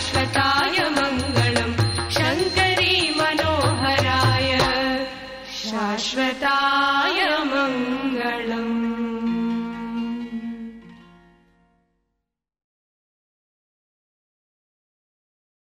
शाश्वताय Mangalam. शङ्करी Manoharrai. शाश्वताय